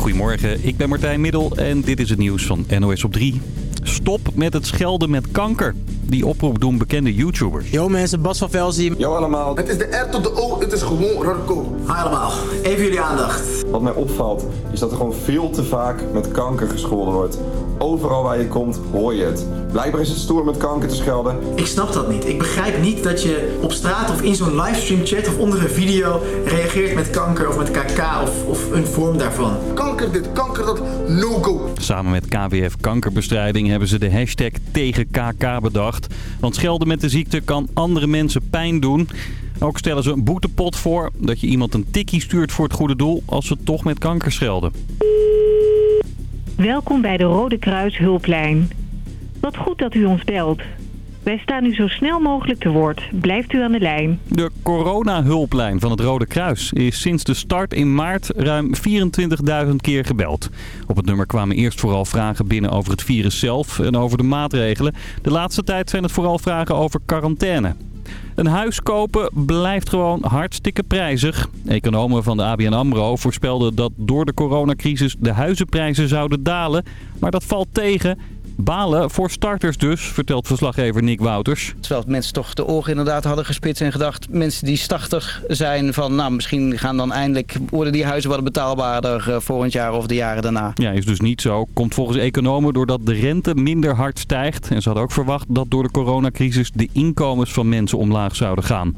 Goedemorgen, ik ben Martijn Middel en dit is het nieuws van NOS op 3. Stop met het schelden met kanker. Die oproep doen bekende YouTubers. Yo mensen, Bas van Velzen. Yo allemaal. Het is de R tot de O, het is gewoon Rarko. Hi allemaal, even jullie aandacht. Wat mij opvalt is dat er gewoon veel te vaak met kanker gescholden wordt. Overal waar je komt hoor je het. Blijkbaar is het stoer met kanker te schelden. Ik snap dat niet. Ik begrijp niet dat je op straat of in zo'n livestream chat of onder een video reageert met kanker of met kk of, of een vorm daarvan. Kanker dit, kanker dat, no go. Samen met KWF Kankerbestrijding hebben ze de hashtag tegen KK bedacht. Want schelden met de ziekte kan andere mensen pijn doen. Ook stellen ze een boetepot voor dat je iemand een tikkie stuurt voor het goede doel als ze toch met kanker schelden. Welkom bij de Rode Kruis Hulplijn. Wat goed dat u ons belt. Wij staan u zo snel mogelijk te woord. Blijft u aan de lijn. De coronahulplijn van het Rode Kruis is sinds de start in maart ruim 24.000 keer gebeld. Op het nummer kwamen eerst vooral vragen binnen over het virus zelf en over de maatregelen. De laatste tijd zijn het vooral vragen over quarantaine. Een huis kopen blijft gewoon hartstikke prijzig. Economen van de ABN AMRO voorspelden dat door de coronacrisis de huizenprijzen zouden dalen. Maar dat valt tegen. Balen voor starters dus, vertelt verslaggever Nick Wouters. Terwijl mensen toch de ogen inderdaad hadden gespitst en gedacht... mensen die stachtig zijn van, nou misschien gaan dan eindelijk... worden die huizen wat betaalbaarder uh, volgend jaar of de jaren daarna. Ja, is dus niet zo. Komt volgens economen doordat de rente minder hard stijgt. En ze hadden ook verwacht dat door de coronacrisis de inkomens van mensen omlaag zouden gaan.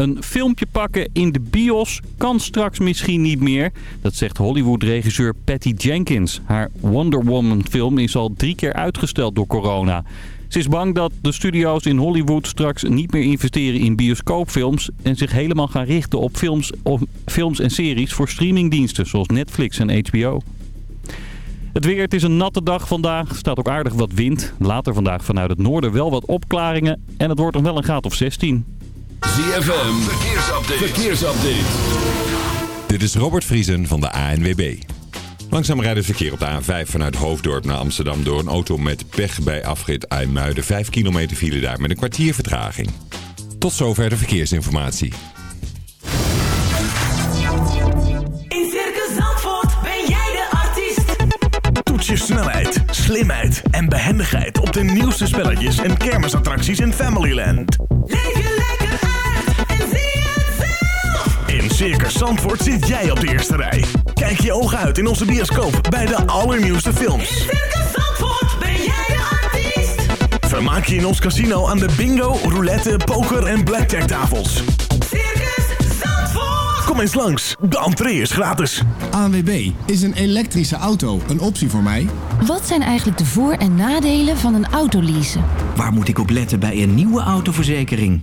Een filmpje pakken in de bios kan straks misschien niet meer. Dat zegt Hollywood-regisseur Patty Jenkins. Haar Wonder Woman film is al drie keer uitgesteld door corona. Ze is bang dat de studio's in Hollywood straks niet meer investeren in bioscoopfilms... en zich helemaal gaan richten op films, films en series voor streamingdiensten zoals Netflix en HBO. Het weer, het is een natte dag vandaag. Staat ook aardig wat wind. Later vandaag vanuit het noorden wel wat opklaringen. En het wordt nog wel een graad of 16. ZFM, verkeersupdate. verkeersupdate. Dit is Robert Vriesen van de ANWB. Langzaam rijdt het verkeer op de A5 vanuit Hoofddorp naar Amsterdam door een auto met pech bij afrit IJmuiden. 5 kilometer file daar met een kwartier vertraging. Tot zover de verkeersinformatie. In Circus Zandvoort ben jij de artiest. Toets je snelheid, slimheid en behendigheid op de nieuwste spelletjes en kermisattracties in Familyland. Leef In Circus Zandvoort zit jij op de eerste rij. Kijk je ogen uit in onze bioscoop bij de allernieuwste films. In Circus Zandvoort ben jij de artiest. Vermaak je in ons casino aan de bingo, roulette, poker en blackjack tafels. Circus Zandvoort. Kom eens langs, de entree is gratis. ANWB, is een elektrische auto een optie voor mij? Wat zijn eigenlijk de voor- en nadelen van een autoleasen? Waar moet ik op letten bij een nieuwe autoverzekering?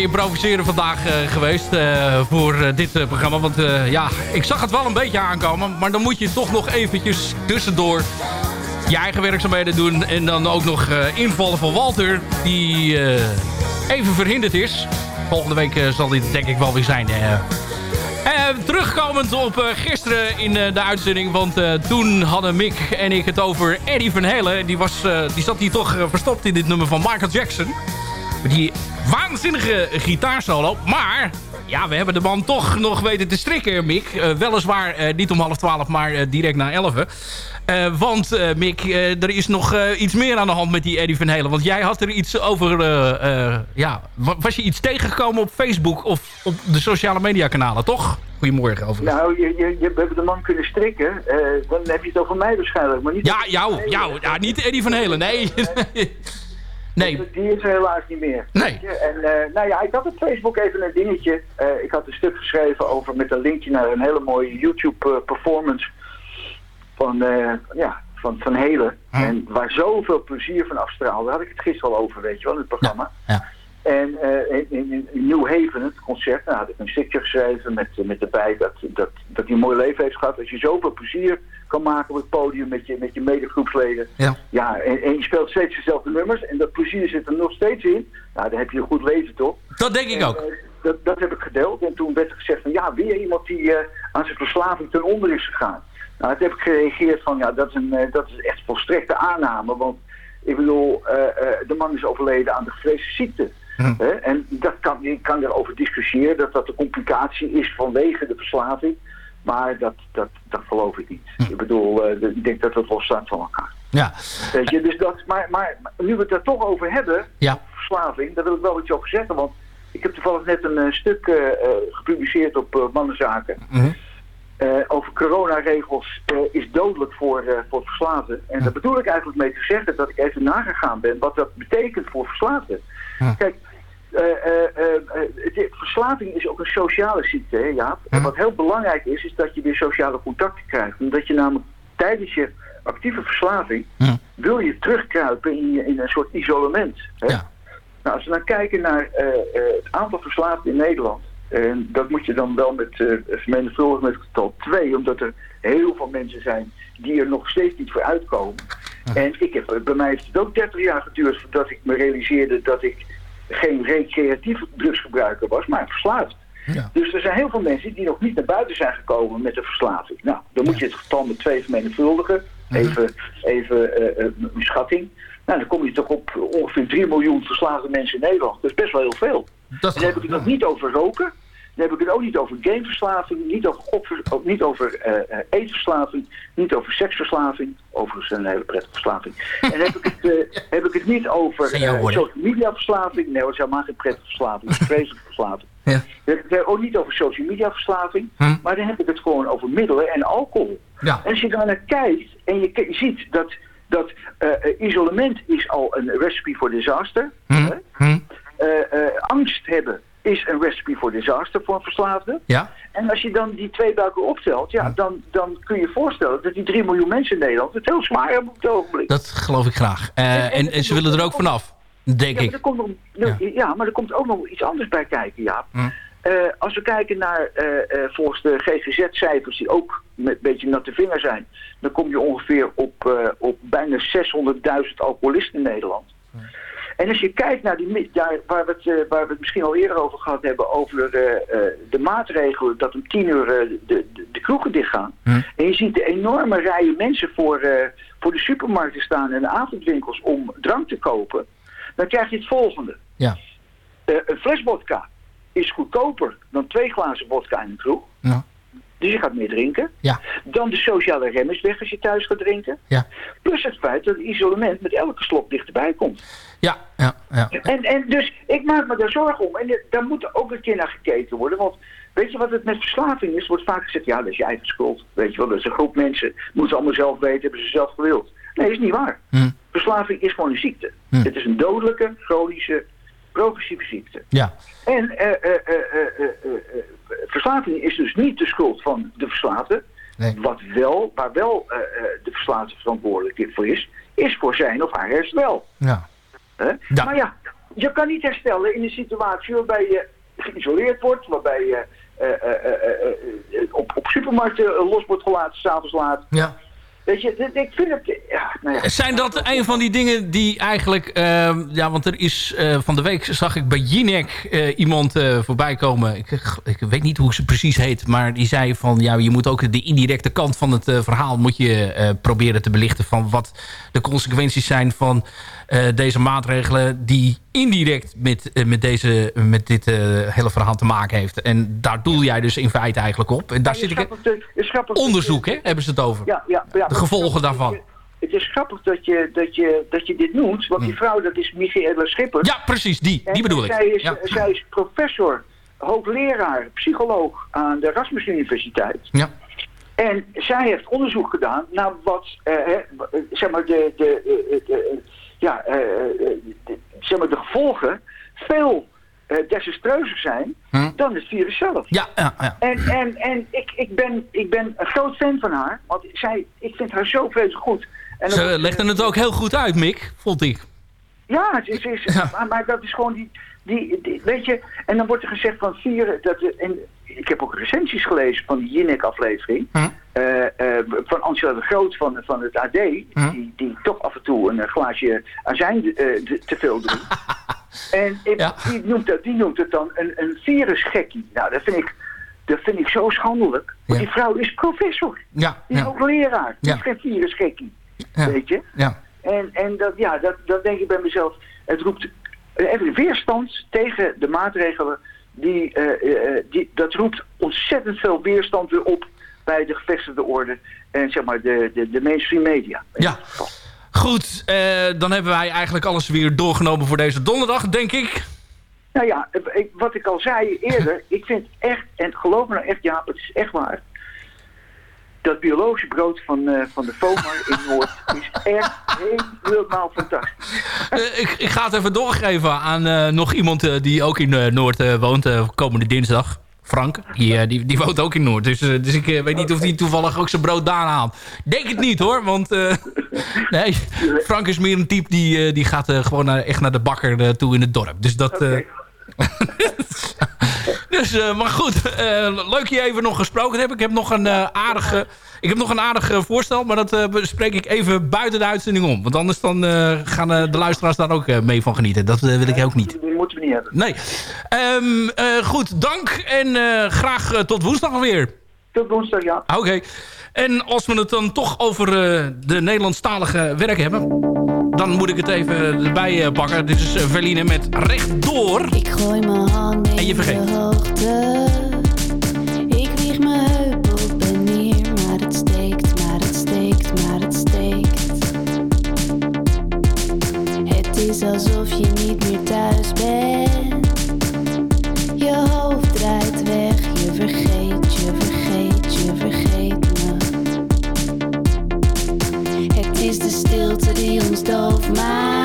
Improviseren vandaag eh, geweest eh, voor eh, dit programma. Want ja, ik zag het wel een beetje aankomen. Maar dan moet je toch nog eventjes tussendoor je eigen werkzaamheden doen. En dan ook nog invallen van Walter, die even verhinderd is. Volgende week zal dit denk ik wel weer zijn. terugkomend op gisteren in de uitzending. Want toen hadden Mick en ik het over Eddie Van Halen. Die, was, die zat hier toch verstopt in dit nummer van Michael Jackson. Met die waanzinnige gitaarsolo. Maar ja, we hebben de man toch nog weten te strikken, Mick. Eh, weliswaar eh, niet om half twaalf, maar eh, direct na elf. Want Mick, er is nog iets meer aan de hand met die Eddie Van Halen. Want jij had er iets over... ja, wa- was je iets tegengekomen op Facebook of op de sociale media kanalen, toch? Goedemorgen over. Nou, je, je, je, we hebben de man kunnen strikken. dan heb je het over mij waarschijnlijk. Maar niet Ja, jou, jou. Ja, niet Eddie Van Halen, nee. nee. Die is er helaas niet meer. Nee. En eh, nou ja, ik had op Facebook even een dingetje. Eh, ik had een stuk geschreven over met een linkje naar een hele mooie YouTube eh, performance van, ja, van, van Helen. En waar zoveel plezier van afstraalde. Daar had ik het gisteren al over, weet je wel, in het programma. Ja. En in, in, in New Haven, het concert, nou, had ik een stukje geschreven met, met erbij dat, dat, dat hij een mooi leven heeft gehad. Als je zoveel plezier kan maken op het podium met je, met je medegroepsleden. Ja. Ja, en, en je speelt steeds dezelfde nummers en dat plezier zit er nog steeds in. Nou, dan heb je een goed leven, toch? Dat denk ik En, ook. eh, dat, dat heb ik gedeeld. En toen werd er gezegd van ja, weer iemand die eh, aan zijn verslaving ten onder is gegaan. Nou, toen heb ik gereageerd van ja, dat is, een, eh, dat is echt volstrekte aanname. Want ik bedoel, de man is overleden aan de gevreesde ziekte. Hè? En dat kan, je kan erover discussiëren dat dat een complicatie is vanwege de verslaving. Maar dat, dat, dat geloof ik niet. Ik bedoel, eh, ik denk dat het losstaat van elkaar. Ja. Weet je, dus dat, maar, maar nu we het er toch over hebben, Ja. verslaving, daar wil ik wel iets over zeggen. Want ik heb toevallig net een eh, stuk eh, gepubliceerd op Mannenzaken. Eh, over coronaregels is dodelijk voor, voor verslaafden. En daar bedoel ik eigenlijk mee te zeggen dat ik even nagegaan ben wat dat betekent voor verslaafden. Kijk, eh, eh, eh, verslaving is ook een sociale ziekte, hè, Jaap. En wat heel belangrijk is, is dat je weer sociale contacten krijgt. Omdat je namelijk tijdens je actieve verslaving wil je terugkruipen in, een soort isolement. Hè? Nou, als we dan kijken naar het aantal verslaafden in Nederland, en dat moet je dan wel met uh, vermenigvuldigen met getal 2, omdat er heel veel mensen zijn die er nog steeds niet voor uitkomen. En ik heb, bij mij heeft het ook 30 jaar geduurd voordat ik me realiseerde dat ik geen recreatief drugsgebruiker was, maar verslaafd. Dus er zijn heel veel mensen die nog niet naar buiten zijn gekomen met de verslaving. Nou, dan moet je het getal met twee vermenigvuldigen. Even, even eh, eh, een schatting. Nou, dan kom je toch op ongeveer 3 miljoen verslaafde mensen in Nederland. Dat is best wel heel veel. en dan heb ik het nog niet over roken. Dan heb ik het ook niet over gameverslaving, niet over, ook niet over eh, eh, eetverslaving, niet over seksverslaving. Overigens een hele prettige verslaving. En heb ik het, eh, heb ik het niet over social media verslaving. Nee, dat is helemaal geen prettige verslaving. Het is een vreselijke verslaving. Ja. Dan heb ik het ook niet over social media verslaving, maar dan heb ik het gewoon over middelen en alcohol. Ja. En als je daar naar kijkt en je, ziet dat, dat isolement is al een recipe voor disaster. Hè? Eh, eh, angst hebben is een recipe for disaster voor een verslaafde. Ja. En als je dan die twee bij elkaar optelt, ja, dan, dan kun je je voorstellen dat die 3 miljoen mensen in Nederland het heel zwaar hebben op het ogenblik. Dat geloof ik graag. Eh, en, en ze willen er ook vanaf, denk ja, maar ik. er komt nog, ja. maar er komt ook nog iets anders bij kijken, ja. Hm. Eh, als we kijken naar, eh, volgens de GGZ-cijfers die ook met een beetje natte vinger zijn, dan kom je ongeveer op, op bijna 600.000 alcoholisten in Nederland. En als je kijkt naar die, daar, waar, we het, eh, waar we het misschien al eerder over gehad hebben, over eh, eh, de maatregelen dat om 10 uur de, de, de kroegen dichtgaan. En je ziet de enorme rijen mensen voor, voor de supermarkten staan en de avondwinkels om drank te kopen. Dan krijg je het volgende. Ja. Een fles vodka is goedkoper dan twee glazen vodka in een kroeg. Ja. Dus je gaat meer drinken. Ja. Dan de sociale rem is weg als je thuis gaat drinken. Ja. Plus het feit dat het isolement met elke slok dichterbij komt. Ja, ja, ja. En, en dus ik maak me daar zorgen om. En daar moet er ook een keer naar gekeken worden. Want weet je wat het met verslaving is? Er wordt vaak gezegd, ja, dat is je eigen schuld. Weet je wel, dat is een groep mensen. Moeten ze allemaal zelf weten, hebben ze zelf gewild. Nee, dat is niet waar. Hm. Verslaving is gewoon een ziekte. Het is een dodelijke, chronische, progressieve ziekte. Ja. En eh, eh, eh, eh, eh, eh, verslaving is dus niet de schuld van de verslaafde. Wat wel, waar wel eh, eh, de verslaafde verantwoordelijk voor is, is voor zijn of haar herstel. Ja. Hè? Maar ja, je kan niet herstellen in een situatie waarbij je geïsoleerd wordt, waarbij je eh, eh, eh, eh, eh, op, op supermarkten eh, los wordt gelaten, s'avonds laat. Ja. Weet je, dit- ik vind het... Ja, nou ja. Zijn dat een van die dingen die eigenlijk... ehm, ja, want er is eh, van de week zag ik bij Jinek eh, iemand eh, voorbij komen. Ik, ik weet niet hoe ze precies heet. Maar die zei van... Ja, je moet ook de indirecte kant van het verhaal... moet je proberen te belichten van wat de consequenties zijn van deze maatregelen... die indirect met, met, deze, met dit hele verhaal te maken heeft. En daar doel jij dus in feite eigenlijk op. En daar zit ik... Onderzoek, hè? Hebben ze het over. Ja, ja, ja, de gevolgen daarvan. Het is grappig dat je, dat je, dat je dit noemt, want die vrouw dat is Michaela Schipper. Hm. Ja, precies, die. Die bedoel ik. Zij is, Ja. zij is professor, hoogleraar, psycholoog aan de Erasmus Universiteit. Ja. En zij heeft onderzoek gedaan naar wat, eh, zeg maar, de, de, eh, eh, de, ja, eh, eh, zeg maar, de gevolgen veel desastreuzer zijn dan het virus zelf. Ja, ja, ja. En, en, en ik, ik, ben, ik ben een groot fan van haar, want zij, ik vind haar zo vreselijk goed. En Ze legden het ook heel goed uit, Mick, vond ik. ja, ze is, is, Maar, maar dat is gewoon die, die, die- Weet je, en dan wordt er gezegd van vieren. Dat, en ik heb ook recensies gelezen van die Jinek-aflevering. eh, eh, van Angela de Groot van, van het AD. Die, die toch af en toe een eh, glaasje azijn eh, de- te veel doen. en ik- die, noemt dat, die noemt het dan een, een virusgekkie. Nou, dat vind ik. Dat vind ik zo schandelijk. Want die vrouw is professor. Ja, Die is ja. ook leraar. Die Ja. is geen virusgekkie. Ja. Weet je? Ja. En, en dat, ja, dat, dat denk ik bij mezelf. Het roept even weerstand tegen de maatregelen. Die, eh, eh, eh, die, dat roept ontzettend veel weerstand weer op bij de gevestigde orde. En zeg maar de, de, de mainstream media. Ja. Goed, eh, dan hebben wij eigenlijk alles weer doorgenomen voor deze donderdag, denk ik. Nou ja, ik- wat ik al zei eerder. ik vind echt, en geloof me nou echt Jaap, het is echt waar. Dat biologische brood van, eh, van de FOMAR in Noord is echt helemaal fantastisch. Eh, ik, ik ga het even doorgeven aan eh, nog iemand eh, die ook in eh, Noord eh, woont, eh, komende dinsdag. Frank, die, eh, die, die woont ook in Noord. Dus, eh, dus ik eh, weet niet of hij toevallig ook zijn brood daar haalt. Denk het niet hoor, want nee, Frank is meer een type die, die gaat gewoon naar, echt naar de bakker toe in het dorp. Dus dat... eh, dus, eh, maar goed, eh, leuk je even nog gesproken hebben. Ik heb nog een eh, aardige, ik heb nog een aardig voorstel, maar dat bespreek ik even buiten de uitzending om. Want anders dan, gaan de luisteraars daar ook mee van genieten. Dat wil ik ook niet. Die moeten we niet hebben. Nee. Ehm, eh, goed, dank en graag tot woensdag weer. Tot woensdag, ja. Oké. En als we het dan toch over de Nederlandstalige werk hebben... dan moet ik het even erbij eh, pakken. Dit is uh, Verline met Rechtdoor. Ik gooi mijn handen En je vergeet. in de hoogte. Stilte die ons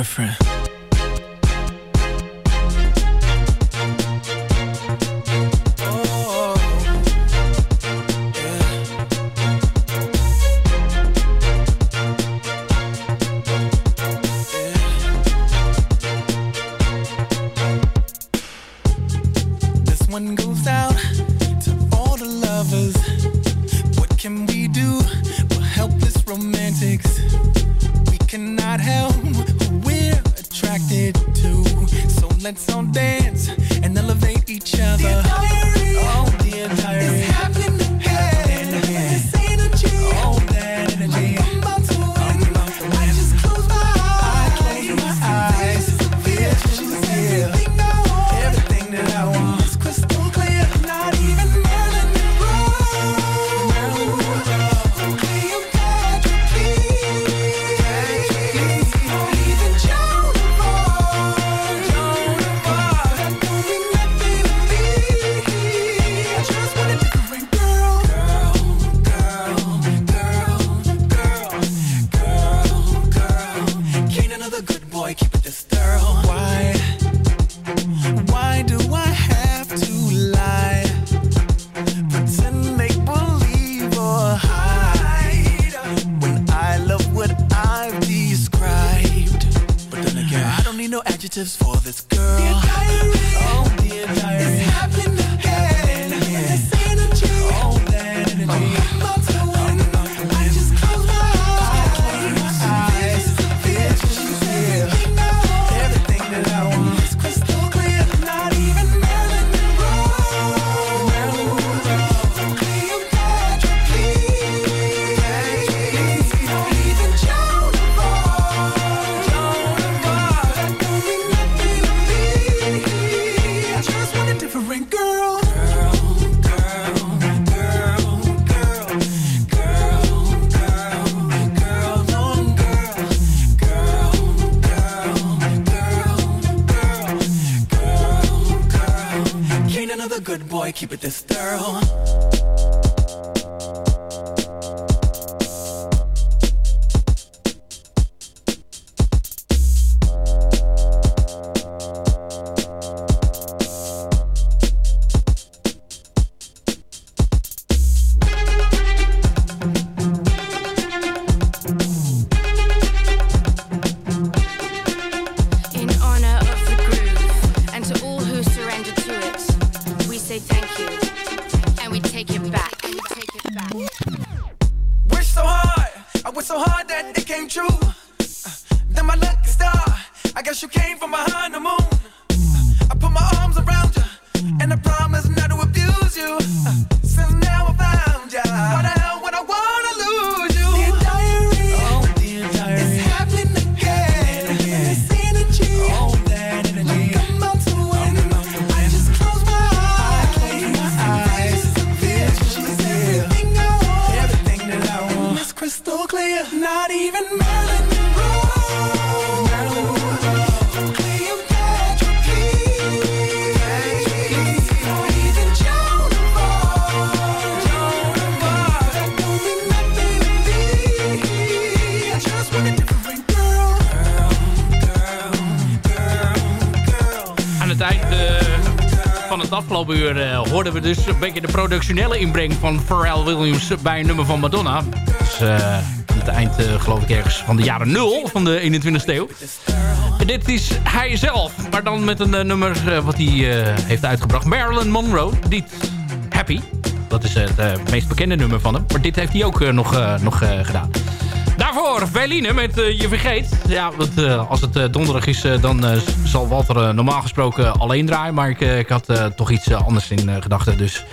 different. afgelopen uur eh, hoorden we dus een beetje de productionele inbreng van Pharrell Williams bij een nummer van Madonna. Dus, uh, het eind eh, geloof ik ergens van de jaren 0 van de 21ste eeuw. En dit is hij zelf, maar dan met een nummer wat hij heeft uitgebracht. Marilyn Monroe, dit Happy. Dat is het meest bekende nummer van hem. Maar dit heeft hij ook nog, nog gedaan. Daarvoor Berline met eh, Je Vergeet. Ja, eh, als het eh, donderdag is, dan zal Walter normaal gesproken alleen draaien. Maar ik, ik had toch iets anders in gedachten. Dus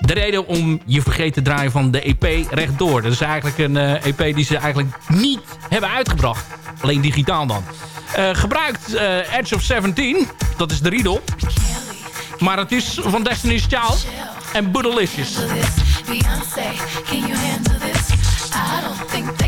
de reden om je vergeet te draaien van de EP rechtdoor. Dat is eigenlijk een EP die ze eigenlijk niet hebben uitgebracht. Alleen digitaal dan. Uh, gebruikt Edge of 17. Dat is de riedel. Maar het is van Destiny's Child en Boodalicious. Beyonce, can you handle this? I don't think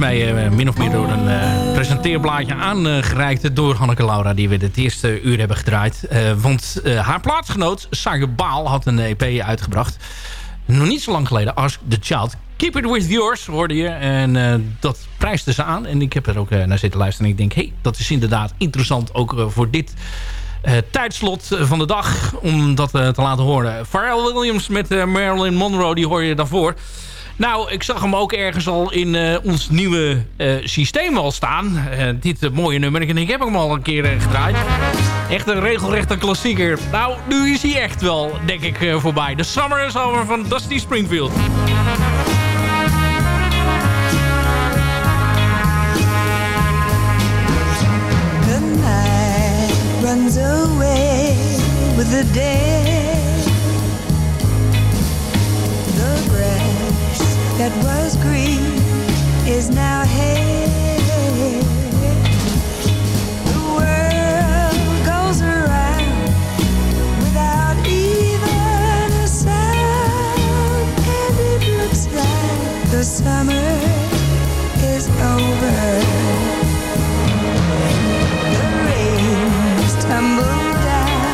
mij eh, min of meer door een eh, presenteerblaadje aangereikt door Hanneke Laura. Die we het eerste uur hebben gedraaid. Eh, want haar plaatsgenoot, Sager Baal, had een EP uitgebracht. Nog niet zo lang geleden, Ask the Child. Keep it with yours, hoorde je. En dat prijsde ze aan. En ik heb er ook naar zitten luisteren. En ik denk, hey, dat is inderdaad interessant ook voor dit tijdslot van de dag. Om dat te laten horen. Pharrell Williams met Marilyn Monroe, die hoor je daarvoor. Nou, ik zag hem ook ergens al in eh, ons nieuwe eh, systeem al staan. Eh, dit mooie nummer. En ik heb hem al een keer gedraaid. Echt een regelrechte klassieker. Nou, nu is hij echt wel, denk ik, voorbij. The Summer is Over van Dusty Springfield. The night runs away with the day. That was green is now hay. The world goes around without even a sound, and it looks like the summer is over. The rains tumble down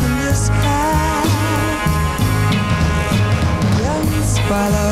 from the sky. Young swallows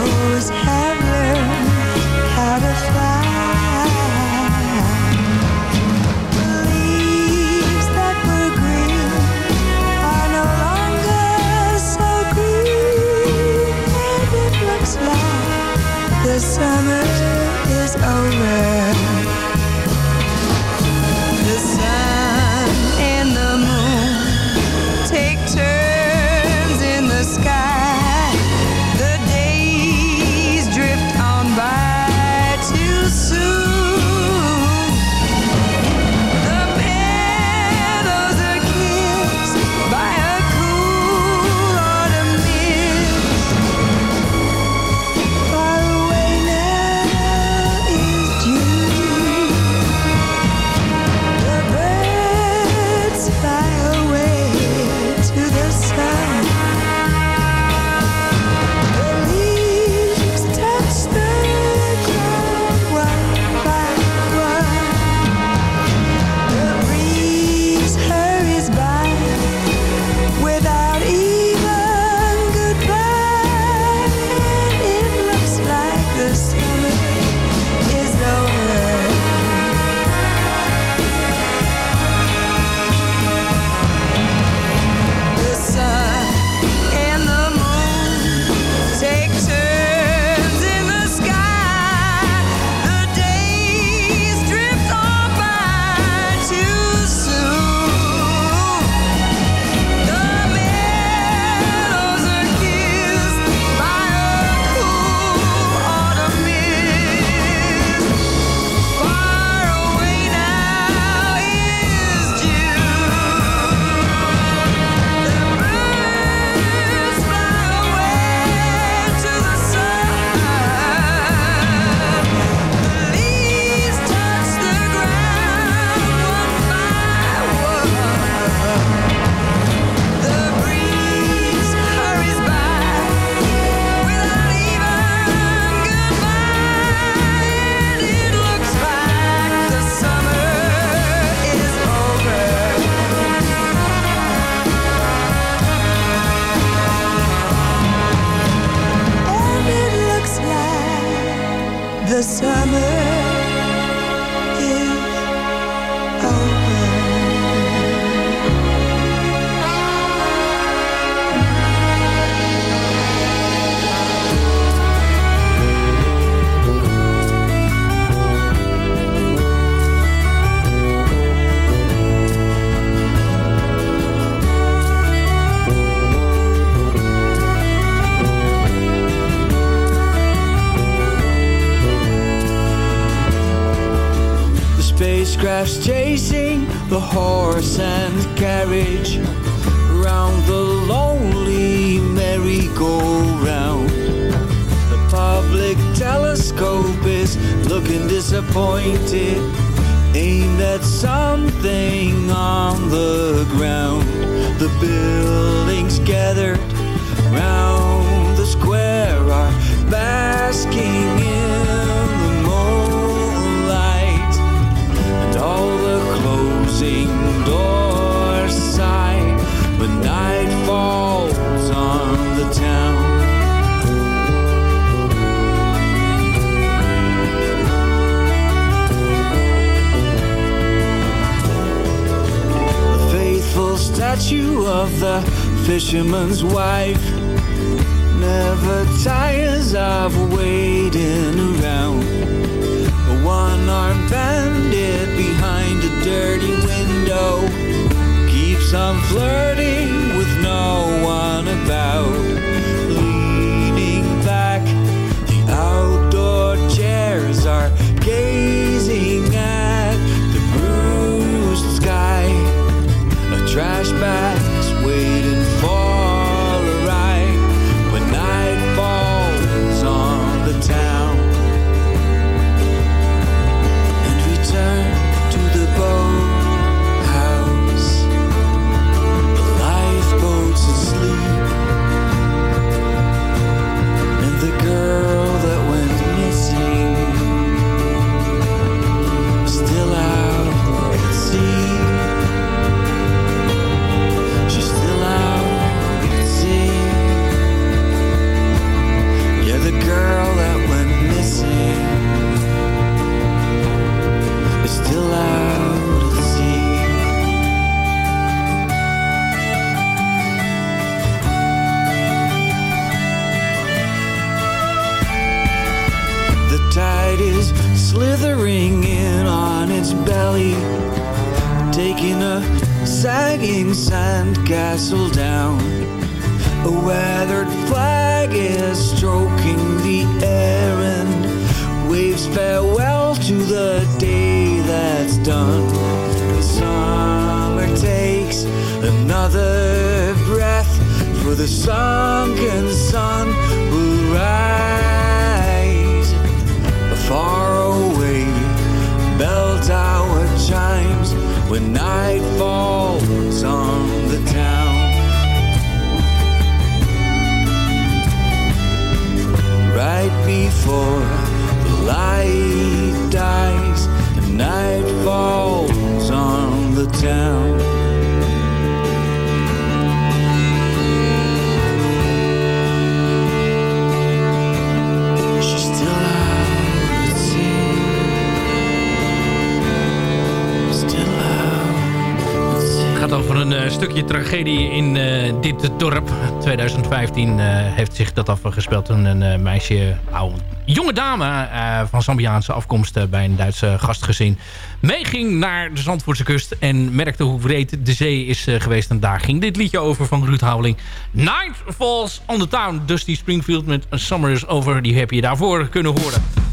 stukje tragedie in eh, dit dorp. 2015 eh, heeft zich dat afgespeeld toen een eh, meisje, een jonge dame van Zambiaanse afkomst bij een Duitse gastgezin meeging naar de Zandvoortse kust en merkte hoe breed de zee is geweest. En daar ging dit liedje over van Ruud Houweling. Night Falls on the Town. Dusty Springfield met Summer is Over. Die heb je daarvoor kunnen horen.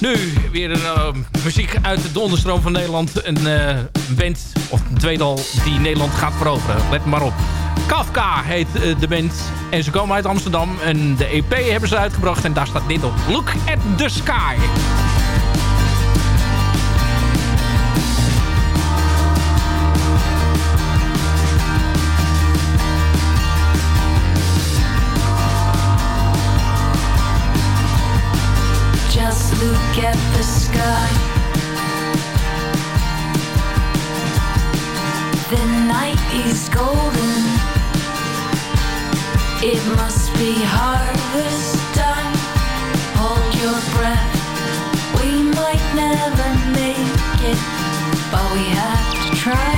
Nu weer een eh, muziek uit de onderstroom van Nederland. Een eh, band, of een tweedal, die Nederland gaat veroveren. Let maar op. Kafka heet eh, de band. En ze komen uit Amsterdam. En de EP hebben ze uitgebracht. En daar staat dit op. Look at the sky. It must be harvest time. Hold your breath. We might never make it, but we have to try.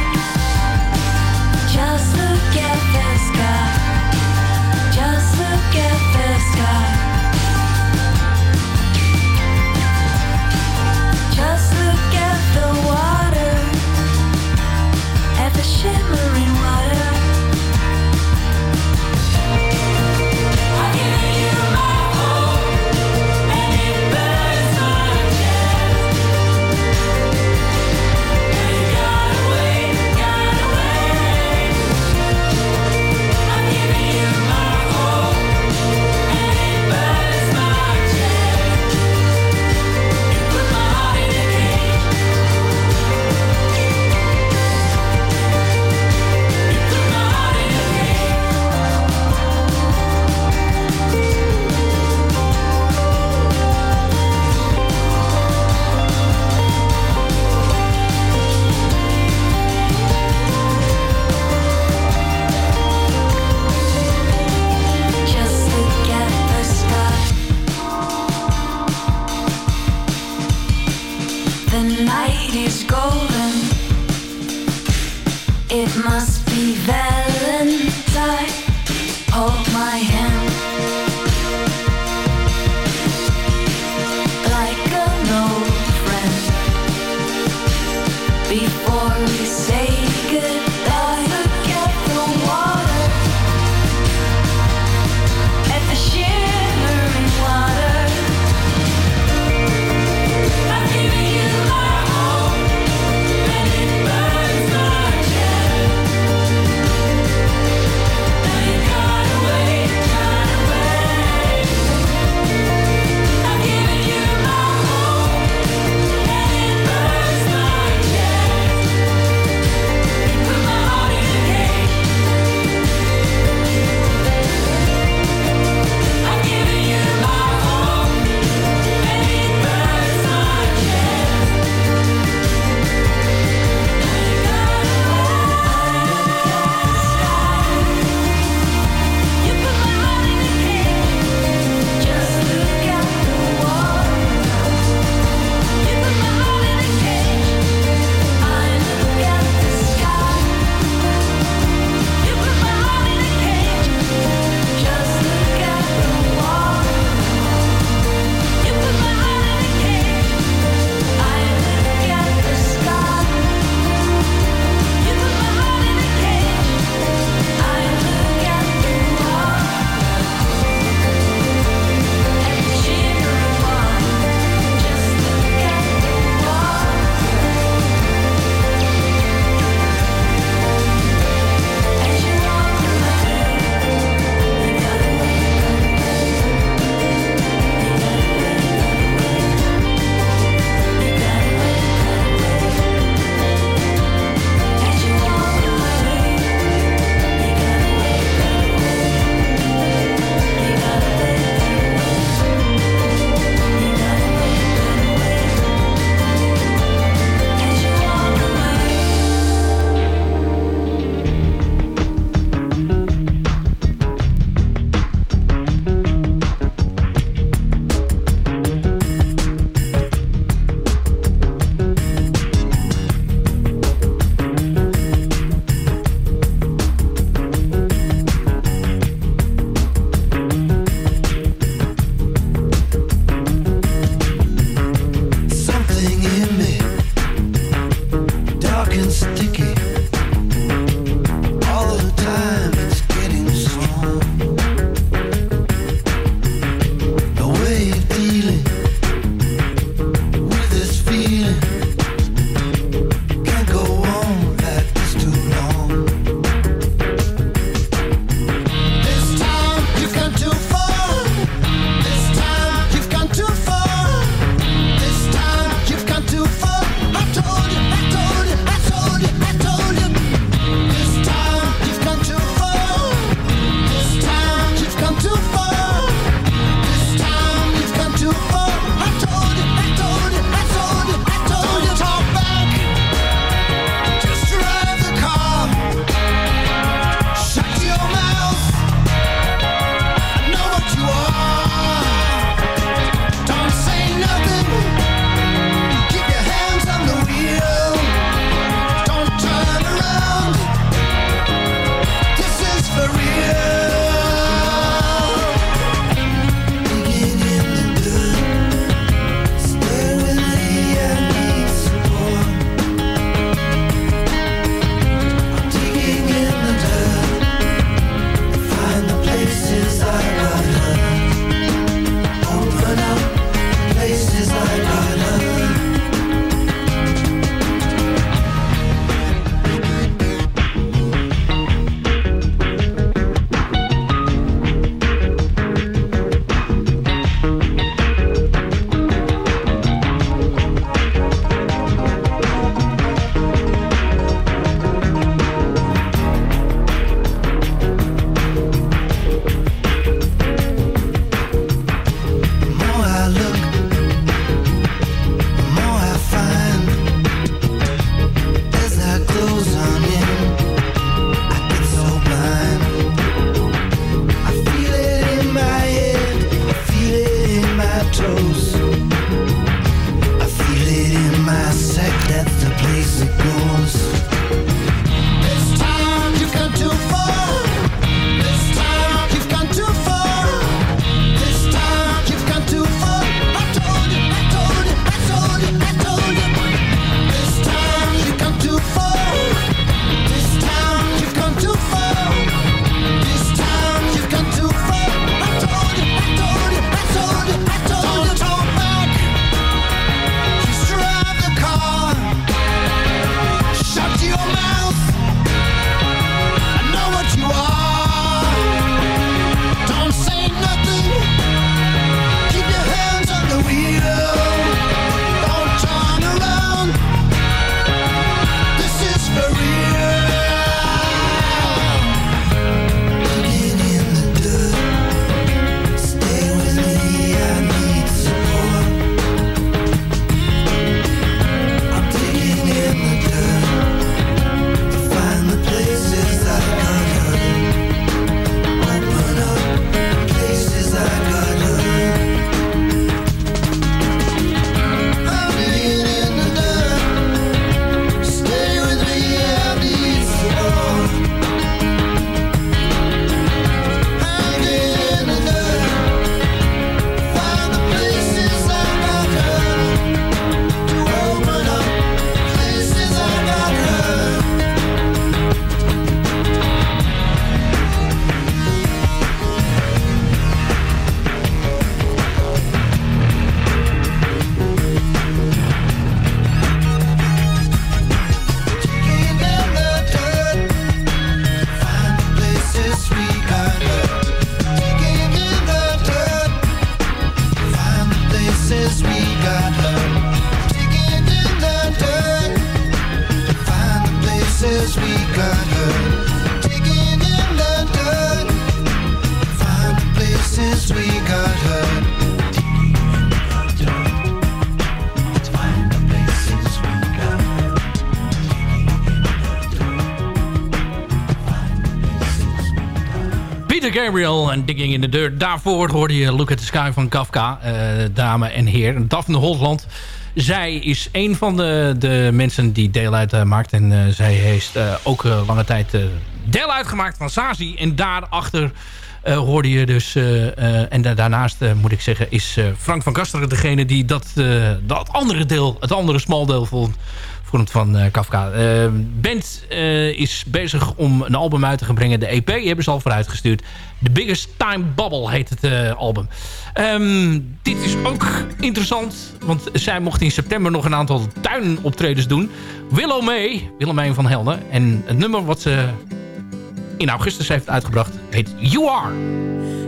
En Digging in the Dirt. Daarvoor hoorde je Look at the Sky van Kafka, eh, dame en heer. Daphne Holland. Zij is een van de, de mensen die deel uitmaakt. en eh, zij heeft eh, ook lange tijd deel uitgemaakt van Sazi. En daarachter hoorde je dus... en da- daarnaast moet ik zeggen is Frank van Kasteren degene die dat, dat andere deel, het andere smaldeel vond van eh, Kafka. Eh band eh, is bezig om een album uit te brengen. De EP hebben ze al vooruitgestuurd. The Biggest Time Bubble heet het album. Ehm, dit is ook interessant, want zij mocht in september nog een aantal tuinoptredens doen. Willow May, Willemijn van Helden. En het nummer wat ze in augustus heeft uitgebracht heet You Are.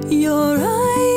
Your eyes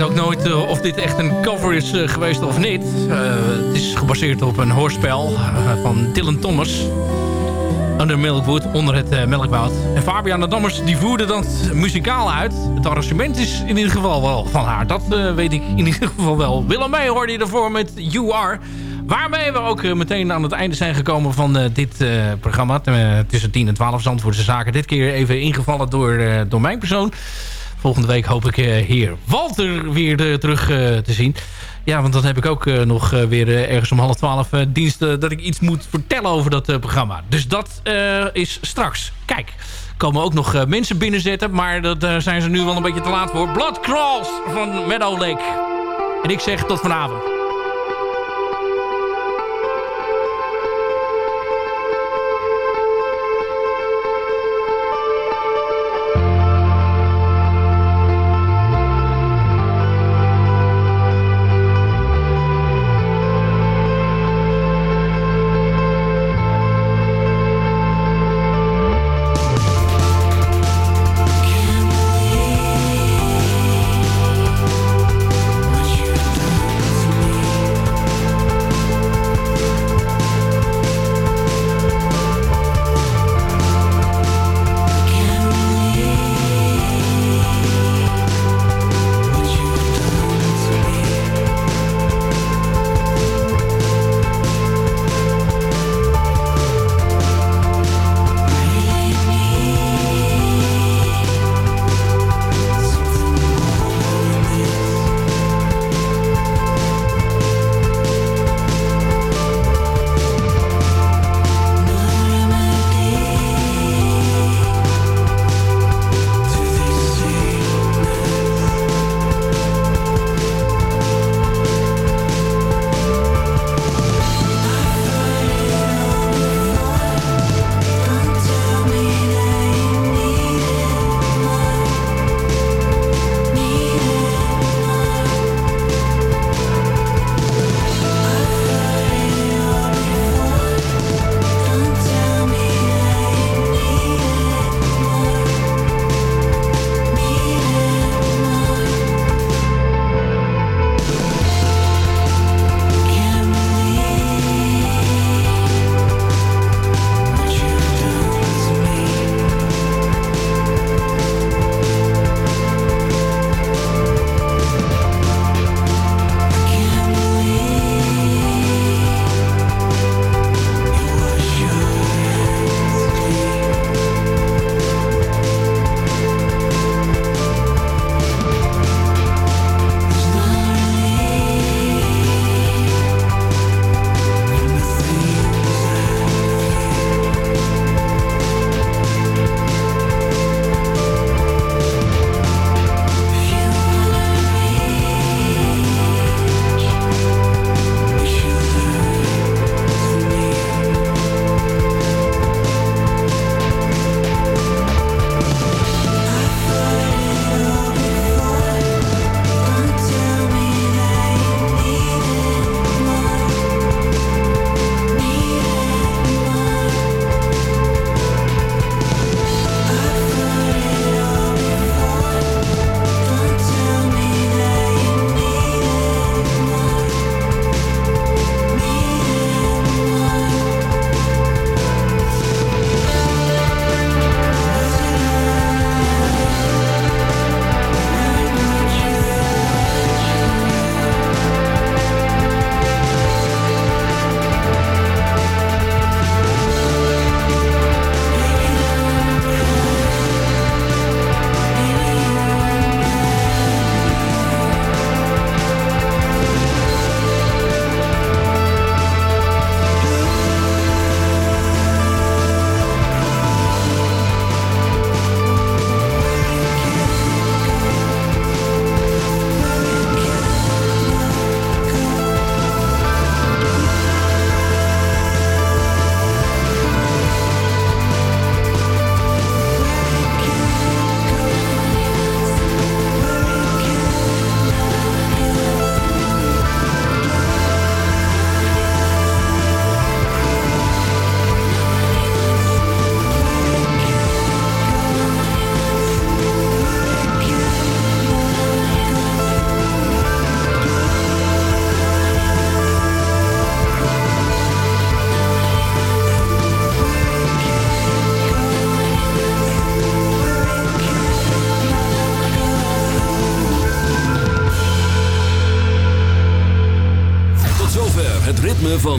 uit eh, of dit echt een cover is eh, geweest of niet. Eh, het is gebaseerd op een hoorspel van Dylan Thomas. Under Milkwood, onder het melkwoud. En de Dammers die voerde dat muzikaal uit. Het arrangement is in ieder geval wel van haar. Dat weet ik in ieder geval wel. Willem May hoorde je ervoor met You Are. Waarmee we ook meteen aan het einde zijn gekomen van dit programma. Tussen 10 en 12 Zandvoortse Zaken. Dit keer even ingevallen door, door mijn persoon. Volgende week hoop ik eh, hier Walter weer eh, terug eh, te zien. Ja, want dan heb ik ook nog weer ergens om half twaalf diensten... dat ik iets moet vertellen over dat programma. Dus dat is straks. Kijk, komen ook nog mensen binnenzetten... maar daar zijn ze nu wel een beetje te laat voor. Blood Crawls van Meadow Lake. En ik zeg tot vanavond.